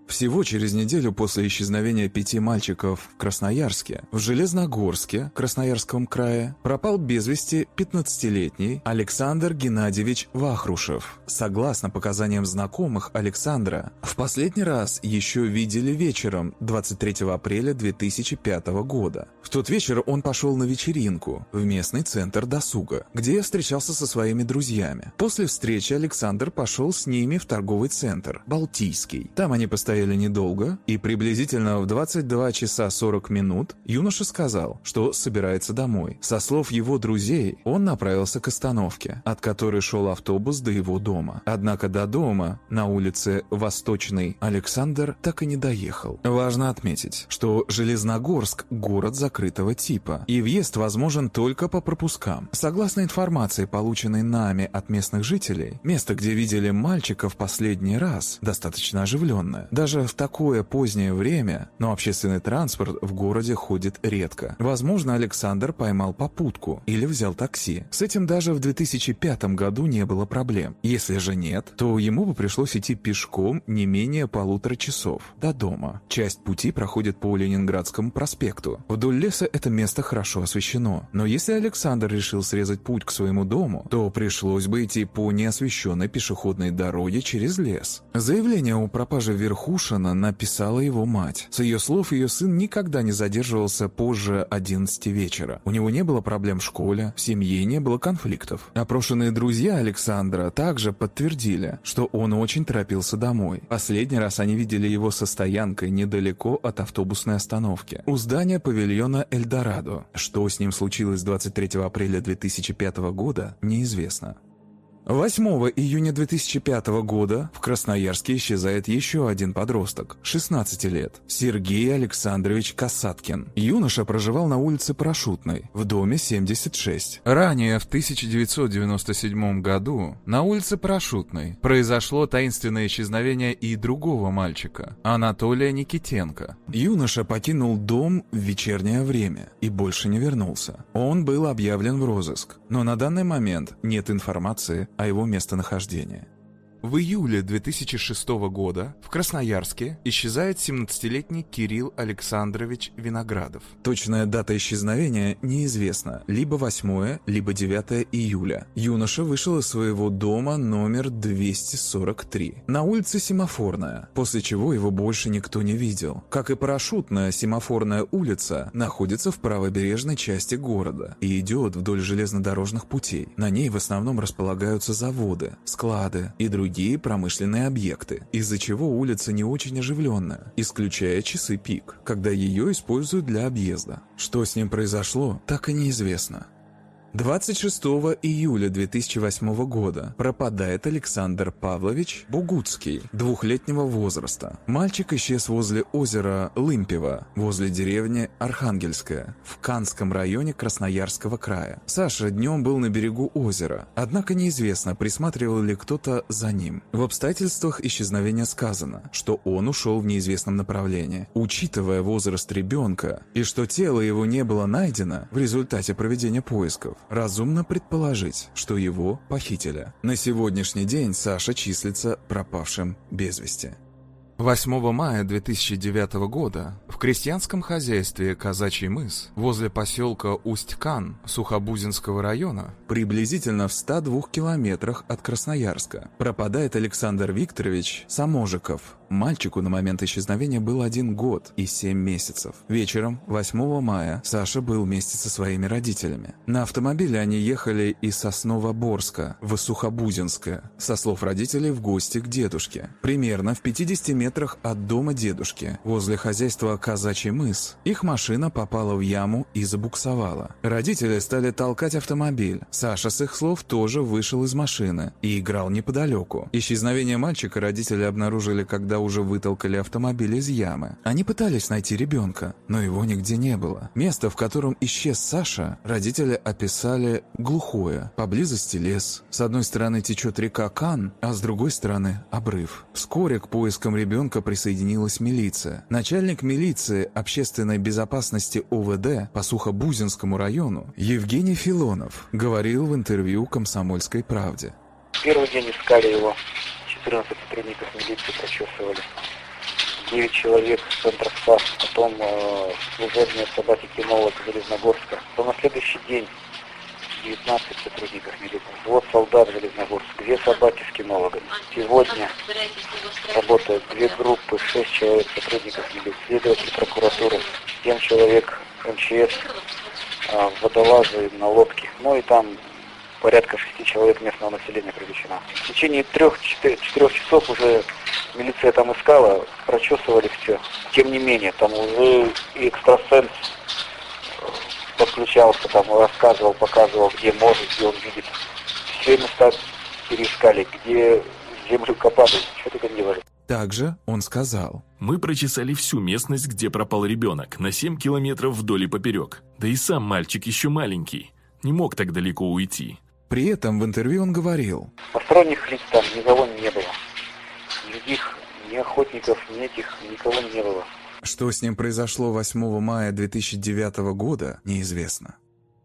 Всего через неделю после исчезновения пяти мальчиков в Красноярске, в Железногорске, Красноярском крае, пропал без вести 15-летний Александр Геннадьевич Вахрушев. Согласно показаниям знакомых Александра, в последний раз еще видели вечером 23 апреля 2005 года. В тот вечер он пошел на вечеринку в местный центр досуга, где встречался со своими друзьями. После встречи Александр пошел с ними в торговый центр «Балтийский». Там они постояли стояли недолго, и приблизительно в 22 часа 40 минут юноша сказал, что собирается домой. Со слов его друзей, он направился к остановке, от которой шел автобус до его дома. Однако до дома, на улице Восточный, Александр так и не доехал. Важно отметить, что Железногорск – город закрытого типа, и въезд возможен только по пропускам. Согласно информации, полученной нами от местных жителей, место, где видели мальчика в последний раз, достаточно оживленное. Даже в такое позднее время, но общественный транспорт в городе ходит редко. Возможно, Александр поймал попутку или взял такси. С этим даже в 2005 году не было проблем. Если же нет, то ему бы пришлось идти пешком не менее полутора часов до дома. Часть пути проходит по Ленинградскому проспекту. Вдоль леса это место хорошо освещено. Но если Александр решил срезать путь к своему дому, то пришлось бы идти по неосвещенной пешеходной дороге через лес. Заявление о пропаже верхушки Ушина написала его мать. С ее слов, ее сын никогда не задерживался позже 11 вечера. У него не было проблем в школе, в семье не было конфликтов. Опрошенные друзья Александра также подтвердили, что он очень торопился домой. Последний раз они видели его со стоянкой недалеко от автобусной остановки, у здания павильона Эльдорадо. Что с ним случилось 23 апреля 2005 года, неизвестно. 8 июня 2005 года в Красноярске исчезает еще один подросток, 16 лет, Сергей Александрович Касаткин. Юноша проживал на улице Парашютной, в доме 76. Ранее, в 1997 году, на улице Парашютной произошло таинственное исчезновение и другого мальчика, Анатолия Никитенко. Юноша покинул дом в вечернее время и больше не вернулся. Он был объявлен в розыск, но на данный момент нет информации о его местонахождении. В июле 2006 года в Красноярске исчезает 17-летний Кирилл Александрович Виноградов. Точная дата исчезновения неизвестна, либо 8, либо 9 июля. Юноша вышел из своего дома номер 243 на улице Семафорная, после чего его больше никто не видел. Как и парашютная Семафорная улица находится в правобережной части города и идет вдоль железнодорожных путей. На ней в основном располагаются заводы, склады и другие другие промышленные объекты, из-за чего улица не очень оживленная, исключая часы пик, когда ее используют для объезда. Что с ним произошло, так и неизвестно. 26 июля 2008 года пропадает Александр Павлович Бугутский, двухлетнего возраста. Мальчик исчез возле озера Лымпево, возле деревни Архангельская, в Канском районе Красноярского края. Саша днем был на берегу озера, однако неизвестно, присматривал ли кто-то за ним. В обстоятельствах исчезновения сказано, что он ушел в неизвестном направлении. Учитывая возраст ребенка и что тело его не было найдено в результате проведения поисков, разумно предположить, что его похитили. На сегодняшний день Саша числится пропавшим без вести. 8 мая 2009 года в крестьянском хозяйстве «Казачий мыс» возле поселка Усть-Кан Сухобузинского района, приблизительно в 102 километрах от Красноярска, пропадает Александр Викторович Саможиков, Мальчику на момент исчезновения был один год и семь месяцев. Вечером, 8 мая, Саша был вместе со своими родителями. На автомобиле они ехали из Сосновоборска в Сухобузинское, со слов родителей, в гости к дедушке. Примерно в 50 метрах километрах от дома дедушки, возле хозяйства «Казачий мыс». Их машина попала в яму и забуксовала. Родители стали толкать автомобиль. Саша, с их слов, тоже вышел из машины и играл неподалеку. Исчезновение мальчика родители обнаружили, когда уже вытолкали автомобиль из ямы. Они пытались найти ребенка, но его нигде не было. Место, в котором исчез Саша, родители описали глухое. Поблизости лес. С одной стороны течет река Кан, а с другой стороны – обрыв. Вскоре к поискам ребенка присоединилась милиция. Начальник милиции общественной безопасности ОВД по Сухобузинскому району Евгений Филонов говорил в интервью «Комсомольской правде». Первый день искали его. 14 сотрудников милиции прочесывали. 9 человек с центра СПАС, потом э, служебные собаки кинолог Железногорска. То на следующий день 19 сотрудников милиции. Вот солдат Железногорск, две собаки с кинологами. Сегодня работают две группы, 6 человек сотрудников милиции, следователь прокуратуры, 7 человек МЧС, э, водолазы на лодке. Ну и там порядка шести человек местного населения привлечено. В течение трех-четырех часов уже милиция там искала, прочесывали все. Тем не менее, там уже и экстрасенс подключался, там рассказывал, показывал, где может, где он видит. Все места переискали, где землю копали, что только не было. Также он сказал. Мы прочесали всю местность, где пропал ребенок, на 7 километров вдоль и поперек. Да и сам мальчик еще маленький. Не мог так далеко уйти. При этом в интервью он говорил. Посторонних лиц там никого не было. Никаких ни охотников, ни этих, никого не было. Что с ним произошло 8 мая 2009 года, неизвестно.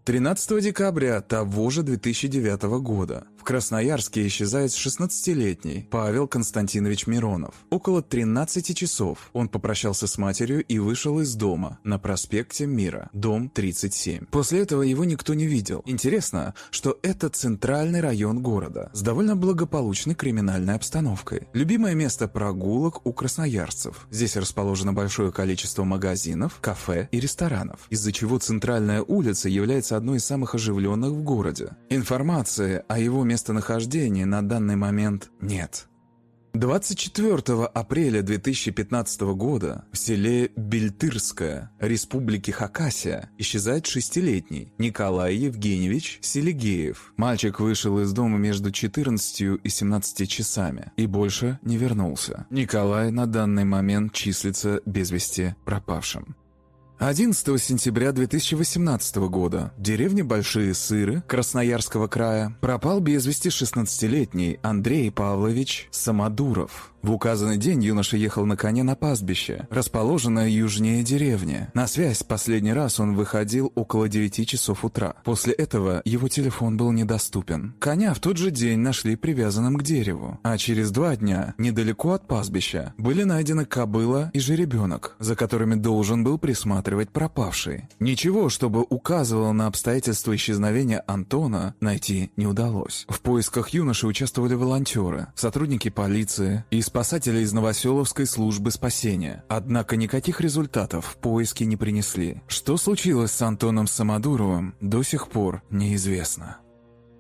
13 декабря того же 2009 года Красноярске исчезает 16-летний Павел Константинович Миронов. Около 13 часов он попрощался с матерью и вышел из дома на проспекте Мира, дом 37. После этого его никто не видел. Интересно, что это центральный район города с довольно благополучной криминальной обстановкой. Любимое место прогулок у красноярцев. Здесь расположено большое количество магазинов, кафе и ресторанов, из-за чего центральная улица является одной из самых оживленных в городе. Информации о его местонахождении на данный момент нет. 24 апреля 2015 года в селе Бельтырское Республики Хакасия исчезает шестилетний Николай Евгеньевич Селигеев. Мальчик вышел из дома между 14 и 17 часами и больше не вернулся. Николай на данный момент числится без вести пропавшим. 11 сентября 2018 года в деревне Большие Сыры Красноярского края пропал без вести 16-летний Андрей Павлович Самодуров. В указанный день юноша ехал на коне на пастбище, расположенное южнее деревни. На связь последний раз он выходил около 9 часов утра. После этого его телефон был недоступен. Коня в тот же день нашли привязанным к дереву, а через два дня, недалеко от пастбища, были найдены кобыла и жеребенок, за которыми должен был присматривать пропавший. Ничего, чтобы указывало на обстоятельства исчезновения Антона, найти не удалось. В поисках юноши участвовали волонтеры, сотрудники полиции и спасатели из Новоселовской службы спасения. Однако никаких результатов поиски не принесли. Что случилось с Антоном Самодуровым, до сих пор неизвестно.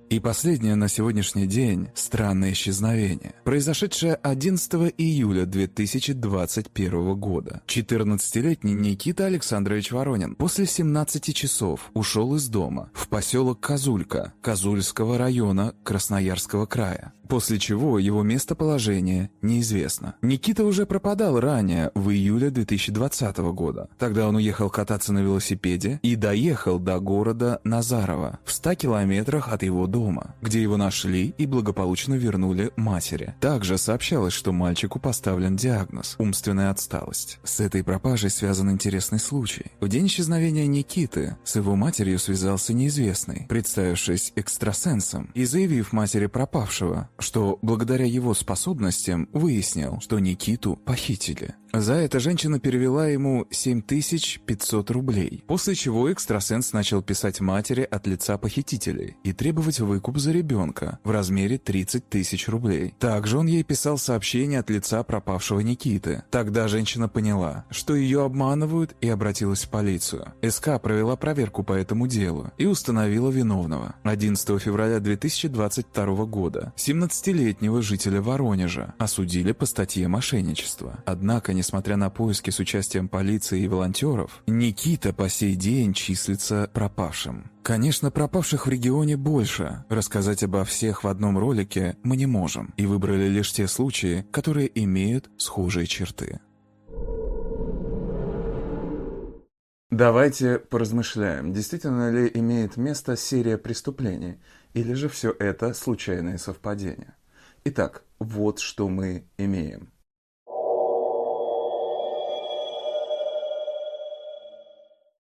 И последнее на сегодняшний день – странное исчезновение, произошедшее 11 июля 2021 года. 14-летний Никита Александрович Воронин после 17 часов ушел из дома в поселок Козулька Козульского района Красноярского края после чего его местоположение неизвестно. Никита уже пропадал ранее, в июле 2020 года. Тогда он уехал кататься на велосипеде и доехал до города Назарова, в 100 километрах от его дома, где его нашли и благополучно вернули матери. Также сообщалось, что мальчику поставлен диагноз – умственная отсталость. С этой пропажей связан интересный случай. В день исчезновения Никиты с его матерью связался неизвестный, представившись экстрасенсом и заявив матери пропавшего, что благодаря его способностям выяснил, что Никиту похитили. За это женщина перевела ему 7500 рублей, после чего экстрасенс начал писать матери от лица похитителей и требовать выкуп за ребенка в размере 30 тысяч рублей. Также он ей писал сообщение от лица пропавшего Никиты. Тогда женщина поняла, что ее обманывают и обратилась в полицию. СК провела проверку по этому делу и установила виновного. 11 февраля 2022 года 17-летнего жителя Воронежа осудили по статье мошенничества. Однако, несмотря на поиски с участием полиции и волонтеров, Никита по сей день числится пропавшим. Конечно, пропавших в регионе больше. Рассказать обо всех в одном ролике мы не можем, и выбрали лишь те случаи, которые имеют схожие черты. Давайте поразмышляем, действительно ли имеет место серия преступлений, или же все это случайные совпадения. Итак, вот что мы имеем.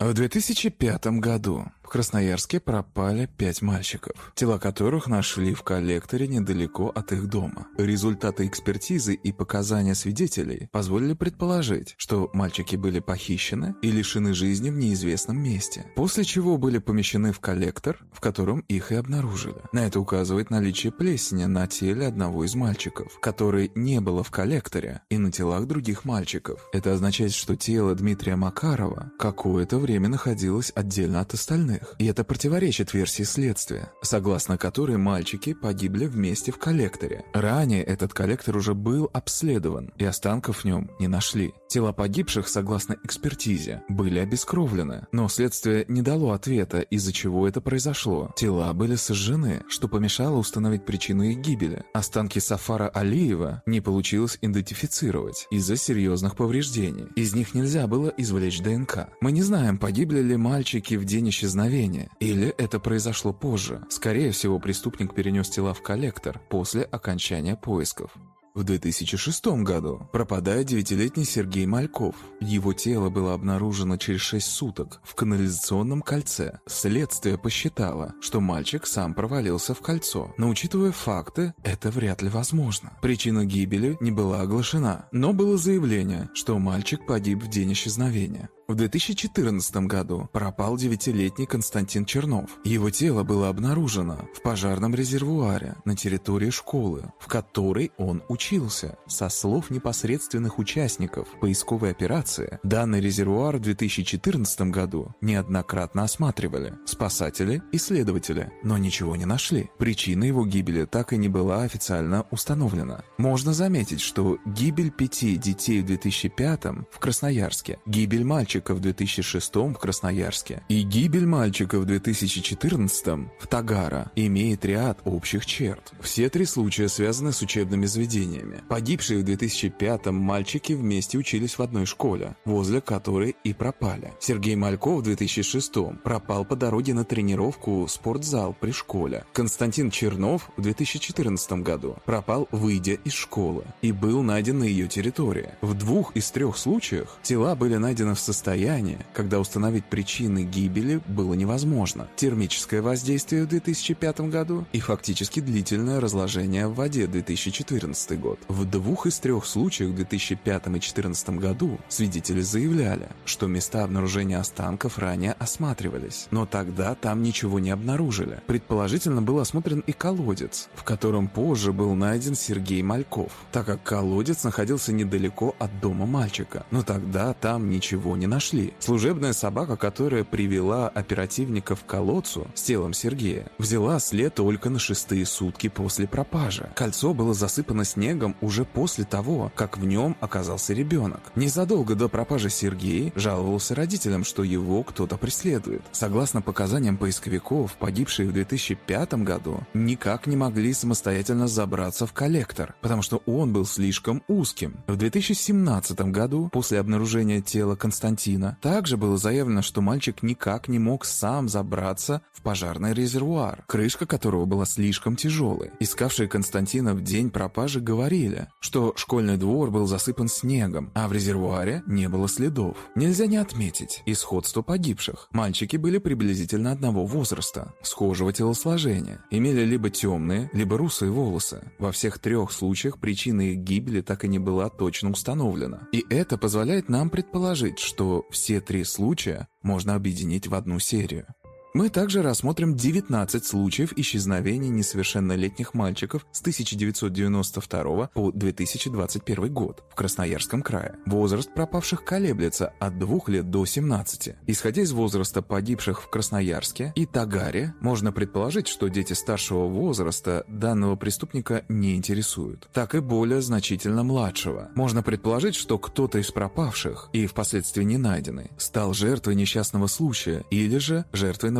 В 2005 году Красноярске пропали пять мальчиков, тела которых нашли в коллекторе недалеко от их дома. Результаты экспертизы и показания свидетелей позволили предположить, что мальчики были похищены и лишены жизни в неизвестном месте, после чего были помещены в коллектор, в котором их и обнаружили. На это указывает наличие плесени на теле одного из мальчиков, которой не было в коллекторе, и на телах других мальчиков. Это означает, что тело Дмитрия Макарова какое-то время находилась отдельно от остальных. И это противоречит версии следствия, согласно которой мальчики погибли вместе в коллекторе. Ранее этот коллектор уже был обследован, и останков в нем не нашли. Тела погибших, согласно экспертизе, были обескровлены, но следствие не дало ответа, из-за чего это произошло. Тела были сожжены, что помешало установить причину их гибели. Останки Сафара Алиева не получилось идентифицировать из-за серьезных повреждений. Из них нельзя было извлечь ДНК. Мы не знаем, погибли ли мальчики в день исчезновения, или это произошло позже. Скорее всего, преступник перенес тела в коллектор после окончания поисков. В 2006 году пропадает девятилетний Сергей Мальков. Его тело было обнаружено через 6 суток в канализационном кольце. Следствие посчитало, что мальчик сам провалился в кольцо, но учитывая факты, это вряд ли возможно. Причина гибели не была оглашена, но было заявление, что мальчик погиб в день исчезновения. В 2014 году пропал девятилетний Константин Чернов. Его тело было обнаружено в пожарном резервуаре на территории школы, в которой он учился. Со слов непосредственных участников поисковой операции, данный резервуар в 2014 году неоднократно осматривали спасатели и следователи, но ничего не нашли. Причина его гибели так и не была официально установлена. Можно заметить, что гибель пяти детей в 2005 в Красноярске, гибель мальчика мальчика в 2006 в Красноярске и гибель мальчика в 2014 в Тагара имеет ряд общих черт. Все три случая связаны с учебными заведениями. Погибшие в 2005 мальчики вместе учились в одной школе, возле которой и пропали. Сергей Мальков в 2006 пропал по дороге на тренировку в спортзал при школе. Константин Чернов в 2014 году пропал, выйдя из школы, и был найден на ее территории. В двух из трех случаях тела были найдены в состоянии состояние, когда установить причины гибели было невозможно. Термическое воздействие в 2005 году и фактически длительное разложение в воде 2014 год. В двух из трех случаев в 2005 и 2014 году свидетели заявляли, что места обнаружения останков ранее осматривались, но тогда там ничего не обнаружили. Предположительно был осмотрен и колодец, в котором позже был найден Сергей Мальков, так как колодец находился недалеко от дома мальчика, но тогда там ничего не нашли. Служебная собака, которая привела оперативников к колодцу с телом Сергея, взяла след только на шестые сутки после пропажи. Кольцо было засыпано снегом уже после того, как в нем оказался ребенок. Незадолго до пропажи Сергей жаловался родителям, что его кто-то преследует. Согласно показаниям поисковиков, погибшие в 2005 году никак не могли самостоятельно забраться в коллектор, потому что он был слишком узким. В 2017 году, после обнаружения тела Константина Константина также было заявлено, что мальчик никак не мог сам забраться в пожарный резервуар, крышка которого была слишком тяжелой. Искавшие Константина в день пропажи говорили, что школьный двор был засыпан снегом, а в резервуаре не было следов. Нельзя не отметить и сходство погибших. Мальчики были приблизительно одного возраста, схожего телосложения, имели либо темные, либо русые волосы. Во всех трех случаях причина их гибели так и не была точно установлена. И это позволяет нам предположить, что все три случая можно объединить в одну серию. Мы также рассмотрим 19 случаев исчезновения несовершеннолетних мальчиков с 1992 по 2021 год в Красноярском крае. Возраст пропавших колеблется от 2 лет до 17. Исходя из возраста погибших в Красноярске и Тагаре, можно предположить, что дети старшего возраста данного преступника не интересуют, так и более значительно младшего. Можно предположить, что кто-то из пропавших и впоследствии не найденный стал жертвой несчастного случая или же жертвой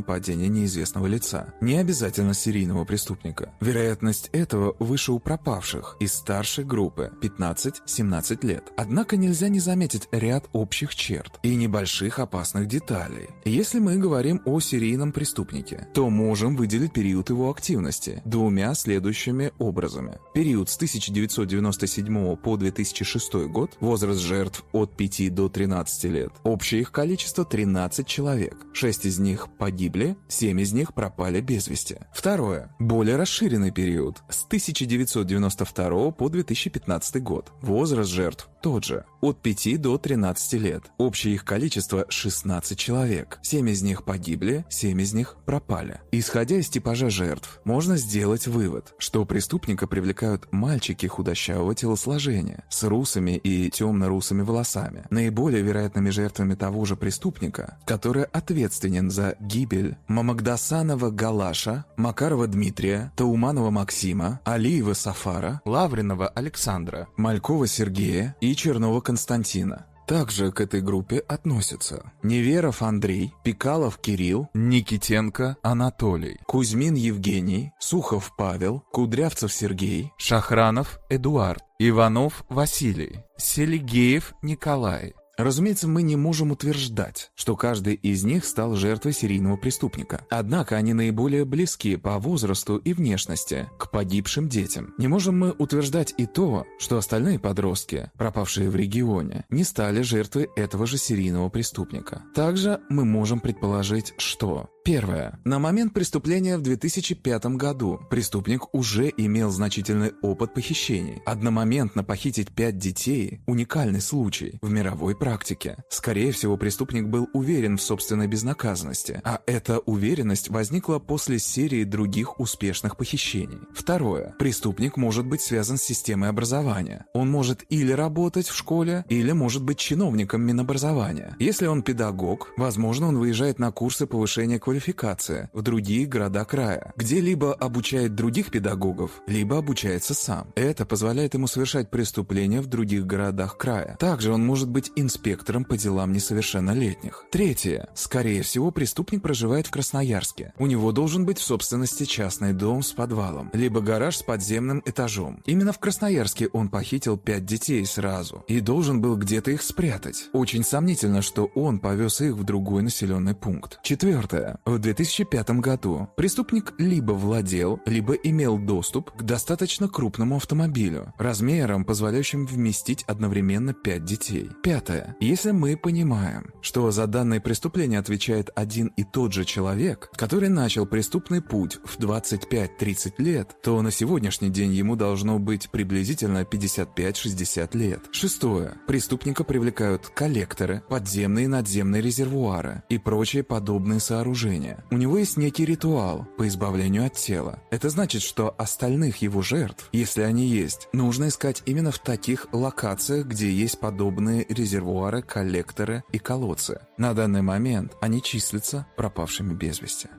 неизвестного лица. Не обязательно серийного преступника. Вероятность этого выше у пропавших из старшей группы 15-17 лет. Однако нельзя не заметить ряд общих черт и небольших опасных деталей. Если мы говорим о серийном преступнике, то можем выделить период его активности двумя следующими образами. Период с 1997 по 2006 год, возраст жертв от 5 до 13 лет. Общее их количество 13 человек. 6 из них погибли погибли, семь из них пропали без вести. Второе. Более расширенный период с 1992 по 2015 год. Возраст жертв тот же, от 5 до 13 лет. Общее их количество 16 человек. 7 из них погибли, 7 из них пропали. Исходя из типажа жертв, можно сделать вывод, что преступника привлекают мальчики худощавого телосложения, с русыми и темно-русыми волосами. Наиболее вероятными жертвами того же преступника, который ответственен за гибель Мамагдасанова Галаша, Макарова Дмитрия, Тауманова Максима, Алиева Сафара, Лавринова Александра, Малькова Сергея и Чернова Константина. Также к этой группе относятся Неверов Андрей, Пикалов Кирилл, Никитенко Анатолий, Кузьмин Евгений, Сухов Павел, Кудрявцев Сергей, Шахранов Эдуард, Иванов Василий, Селигеев Николай, Разумеется, мы не можем утверждать, что каждый из них стал жертвой серийного преступника. Однако они наиболее близки по возрасту и внешности к погибшим детям. Не можем мы утверждать и то, что остальные подростки, пропавшие в регионе, не стали жертвой этого же серийного преступника. Также мы можем предположить, что Первое. На момент преступления в 2005 году преступник уже имел значительный опыт похищений. Одномоментно похитить пять детей – уникальный случай в мировой практике. Скорее всего, преступник был уверен в собственной безнаказанности, а эта уверенность возникла после серии других успешных похищений. Второе. Преступник может быть связан с системой образования. Он может или работать в школе, или может быть чиновником Минобразования. Если он педагог, возможно, он выезжает на курсы повышения квалификации квалификация в другие города края, где либо обучает других педагогов, либо обучается сам. Это позволяет ему совершать преступления в других городах края. Также он может быть инспектором по делам несовершеннолетних. Третье. Скорее всего, преступник проживает в Красноярске. У него должен быть в собственности частный дом с подвалом, либо гараж с подземным этажом. Именно в Красноярске он похитил пять детей сразу и должен был где-то их спрятать. Очень сомнительно, что он повез их в другой населенный пункт. Четвертое. В 2005 году преступник либо владел, либо имел доступ к достаточно крупному автомобилю, размером, позволяющим вместить одновременно пять детей. Пятое. Если мы понимаем, что за данное преступление отвечает один и тот же человек, который начал преступный путь в 25-30 лет, то на сегодняшний день ему должно быть приблизительно 55-60 лет. Шестое. Преступника привлекают коллекторы, подземные и надземные резервуары и прочие подобные сооружения движения. У него есть некий ритуал по избавлению от тела. Это значит, что остальных его жертв, если они есть, нужно искать именно в таких локациях, где есть подобные резервуары, коллекторы и колодцы. На данный момент они числятся пропавшими без вести.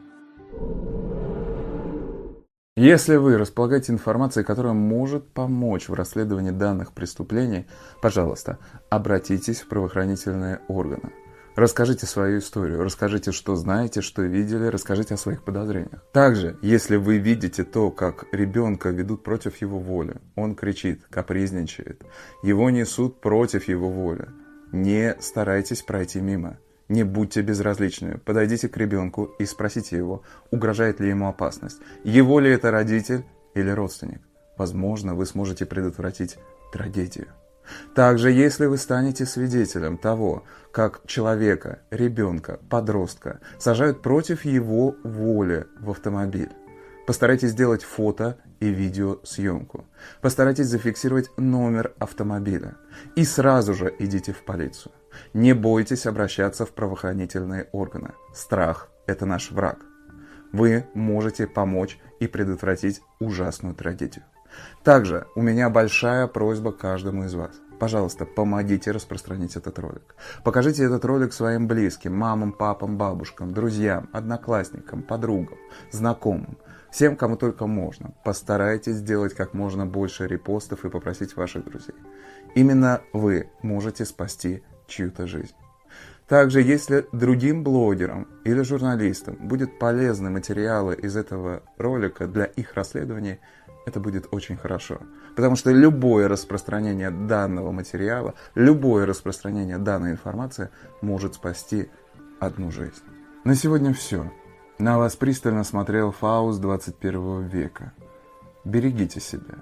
Если вы располагаете информацией, которая может помочь в расследовании данных преступлений, пожалуйста, обратитесь в правоохранительные органы. Расскажите свою историю, расскажите, что знаете, что видели, расскажите о своих подозрениях. Также, если вы видите то, как ребенка ведут против его воли, он кричит, капризничает, его несут против его воли, Не старайтесь пройти мимо. Не будьте безразличными. Подойдите к ребенку и спросите его, угрожает ли ему опасность. Его ли это родитель или родственник. Возможно, вы сможете предотвратить трагедию. Также, если вы станете свидетелем того, как человека, ребенка, подростка сажают против его воли в автомобиль, постарайтесь сделать фото и видеосъемку. Постарайтесь зафиксировать номер автомобиля. И сразу же идите в полицию. Не бойтесь обращаться в правоохранительные органы. Страх – это наш враг. Вы можете помочь и предотвратить ужасную трагедию. Также у меня большая просьба каждому из вас. Пожалуйста, помогите распространить этот ролик. Покажите этот ролик своим близким, мамам, папам, бабушкам, друзьям, одноклассникам, подругам, знакомым. Всем, кому только можно. Постарайтесь сделать как можно больше репостов и попросить ваших друзей. Именно вы можете спасти чью-то жизнь. Также, если другим блогерам или журналистам будет полезны материалы из этого ролика для их расследования, это будет очень хорошо. Потому что любое распространение данного материала, любое распространение данной информации может спасти одну жизнь. На сегодня все. На вас пристально смотрел Фаус 21 века. Берегите себя.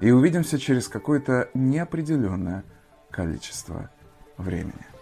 И увидимся через какое-то неопределенное количество времени.